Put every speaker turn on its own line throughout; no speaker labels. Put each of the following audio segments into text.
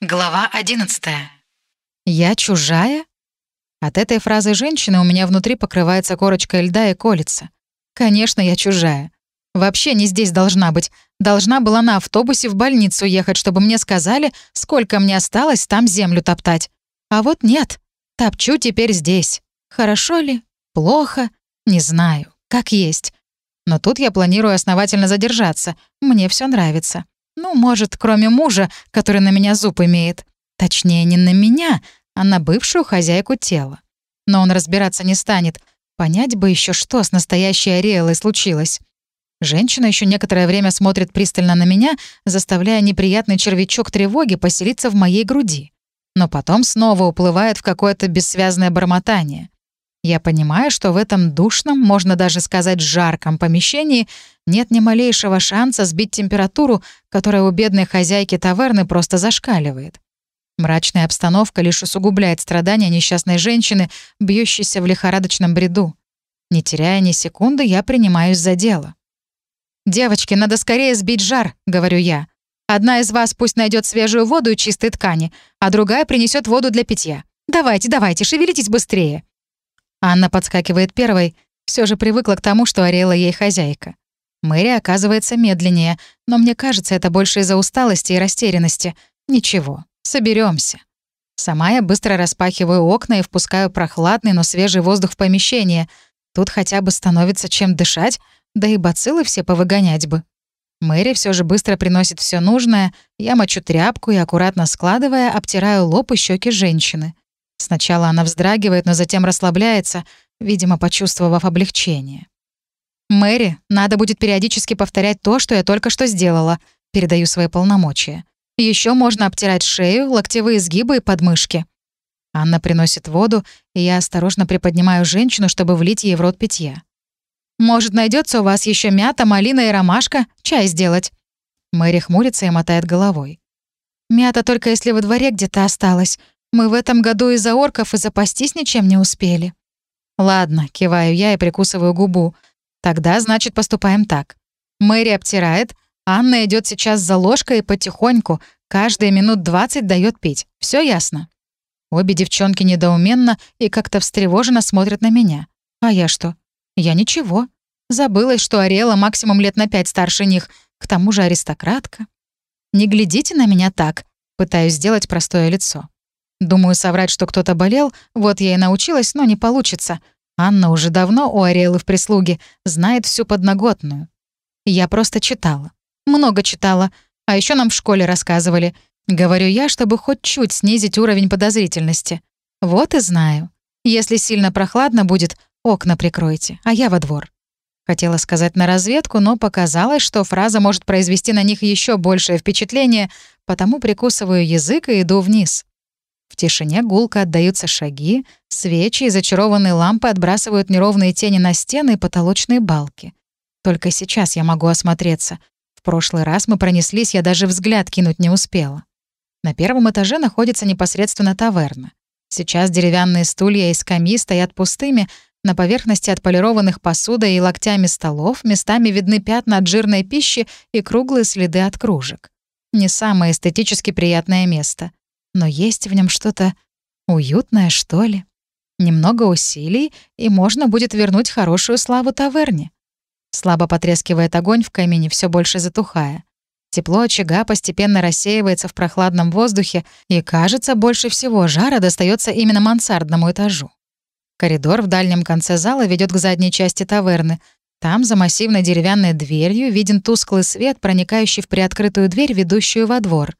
Глава 11.
«Я чужая?» От этой фразы женщины у меня внутри покрывается корочкой льда и колется. Конечно, я чужая. Вообще не здесь должна быть. Должна была на автобусе в больницу ехать, чтобы мне сказали, сколько мне осталось там землю топтать. А вот нет. Топчу теперь здесь. Хорошо ли? Плохо? Не знаю. Как есть. Но тут я планирую основательно задержаться. Мне все нравится. Ну, может, кроме мужа, который на меня зуб имеет. Точнее, не на меня, а на бывшую хозяйку тела. Но он разбираться не станет. Понять бы еще, что с настоящей Ариэлой случилось. Женщина еще некоторое время смотрит пристально на меня, заставляя неприятный червячок тревоги поселиться в моей груди. Но потом снова уплывает в какое-то бессвязное бормотание. Я понимаю, что в этом душном, можно даже сказать жарком помещении нет ни малейшего шанса сбить температуру, которая у бедной хозяйки таверны просто зашкаливает. Мрачная обстановка лишь усугубляет страдания несчастной женщины, бьющейся в лихорадочном бреду. Не теряя ни секунды, я принимаюсь за дело. «Девочки, надо скорее сбить жар», — говорю я. «Одна из вас пусть найдет свежую воду и чистые ткани, а другая принесет воду для питья. Давайте, давайте, шевелитесь быстрее». Анна подскакивает первой, все же привыкла к тому, что Ариэла ей хозяйка. Мэри оказывается медленнее, но мне кажется, это больше из-за усталости и растерянности. Ничего, соберемся. Сама я быстро распахиваю окна и впускаю прохладный, но свежий воздух в помещение. Тут хотя бы становится чем дышать, да и бациллы все повыгонять бы. Мэри все же быстро приносит все нужное, я мочу тряпку и, аккуратно складывая, обтираю лоб и щеки женщины. Сначала она вздрагивает, но затем расслабляется, видимо, почувствовав облегчение. «Мэри, надо будет периодически повторять то, что я только что сделала», — передаю свои полномочия. Еще можно обтирать шею, локтевые сгибы и подмышки». Анна приносит воду, и я осторожно приподнимаю женщину, чтобы влить ей в рот питья. «Может, найдется у вас еще мята, малина и ромашка? Чай сделать?» Мэри хмурится и мотает головой. «Мята только если во дворе где-то осталась. Мы в этом году из-за орков и запастись ничем не успели». «Ладно», — киваю я и прикусываю губу. «Тогда, значит, поступаем так. Мэри обтирает, Анна идет сейчас за ложкой и потихоньку, каждые минут двадцать дает пить. Все ясно?» Обе девчонки недоуменно и как-то встревоженно смотрят на меня. А я что? Я ничего. Забылась, что Ариэла максимум лет на пять старше них, к тому же аристократка. Не глядите на меня так, пытаюсь сделать простое лицо. Думаю, соврать, что кто-то болел, вот я и научилась, но не получится. Анна уже давно у Ариэлы в прислуге, знает всю подноготную. Я просто читала. Много читала. А еще нам в школе рассказывали. Говорю я, чтобы хоть чуть снизить уровень подозрительности. Вот и знаю. Если сильно прохладно будет, окна прикройте, а я во двор. Хотела сказать на разведку, но показалось, что фраза может произвести на них еще большее впечатление, потому прикусываю язык и иду вниз. В тишине гулко отдаются шаги, свечи и зачарованные лампы отбрасывают неровные тени на стены и потолочные балки. Только сейчас я могу осмотреться. В прошлый раз мы пронеслись, я даже взгляд кинуть не успела. На первом этаже находится непосредственно таверна. Сейчас деревянные стулья и скамьи стоят пустыми, на поверхности отполированных посудой и локтями столов местами видны пятна от жирной пищи и круглые следы от кружек. Не самое эстетически приятное место но есть в нем что-то уютное, что ли. Немного усилий, и можно будет вернуть хорошую славу таверне. Слабо потрескивает огонь в камине, все больше затухая. Тепло очага постепенно рассеивается в прохладном воздухе, и, кажется, больше всего жара достается именно мансардному этажу. Коридор в дальнем конце зала ведет к задней части таверны. Там, за массивной деревянной дверью, виден тусклый свет, проникающий в приоткрытую дверь, ведущую во двор.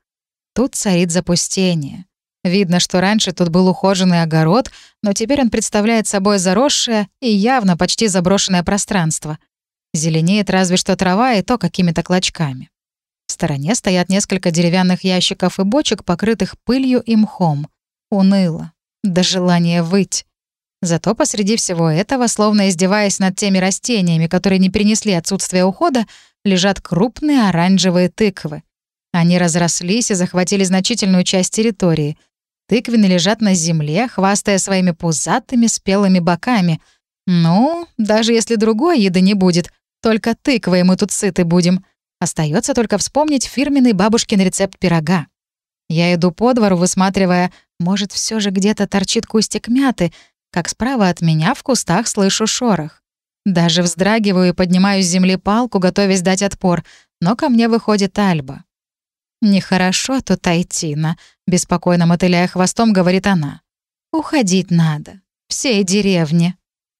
Тут царит запустение. Видно, что раньше тут был ухоженный огород, но теперь он представляет собой заросшее и явно почти заброшенное пространство. Зеленеет разве что трава и то какими-то клочками. В стороне стоят несколько деревянных ящиков и бочек, покрытых пылью и мхом. Уныло. До желания выть. Зато посреди всего этого, словно издеваясь над теми растениями, которые не принесли отсутствие ухода, лежат крупные оранжевые тыквы. Они разрослись и захватили значительную часть территории. Тыквины лежат на земле, хвастая своими пузатыми спелыми боками. Ну, даже если другой еды не будет, только тыквой мы тут сыты будем. Остается только вспомнить фирменный бабушкин рецепт пирога. Я иду по двору, высматривая, может, все же где-то торчит кустик мяты, как справа от меня в кустах слышу шорох. Даже вздрагиваю и поднимаю с земли палку, готовясь дать отпор, но ко мне выходит Альба. «Нехорошо тут Айтина», — беспокойно мотыляя хвостом, говорит она. «Уходить надо. Всей деревне».